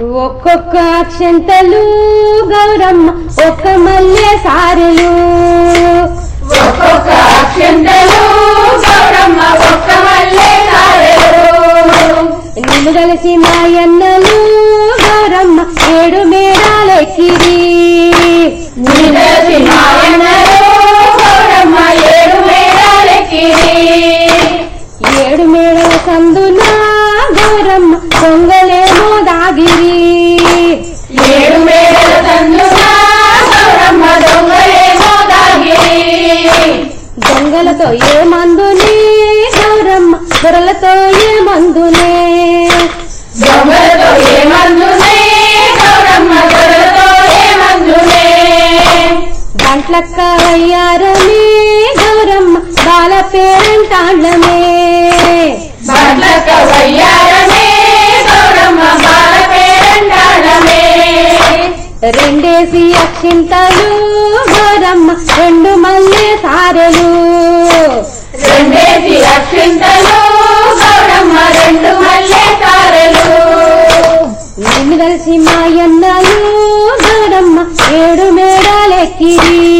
ఒక్కొక్క అక్షంతలు గౌరమ్మ ఒక్క మల్లె సారెలు. ఒక్కొక్క అక్షంతలు గౌరమ్మ ఒక్క మల్లె సారెలు. నిన్ను కలిసి మాయన్నలు గౌరమ్మ ఏడు మేడాలెక్కిరి నిదర్శి మాయన్నలు గౌరమ్మ ఏడు మేడాలెక్కిరి ఏడు మేడల సందున గౌరమ్మ దొంగలేమో దొంగలతో ఏ మందునే? గౌరమ్మ దొరలతో ఏ మందునే? దొంగలతో ఏ మందునే? గౌరమ్మ దొరలతో ఏ మందునే? దాంట్లక్క అయ్యారమే గౌరమ్మ బాల పేరంటాండమే బండ్లక వయ్యారమే గౌరమ్మ బాల పేరంటాడమే రెండేసి అక్షింతలు రెండేసి గౌరమ్మ రెండు మల్లె కలిసి మాయన్నలు గౌరమ్మ ఏడు మేడాలెక్కిరి.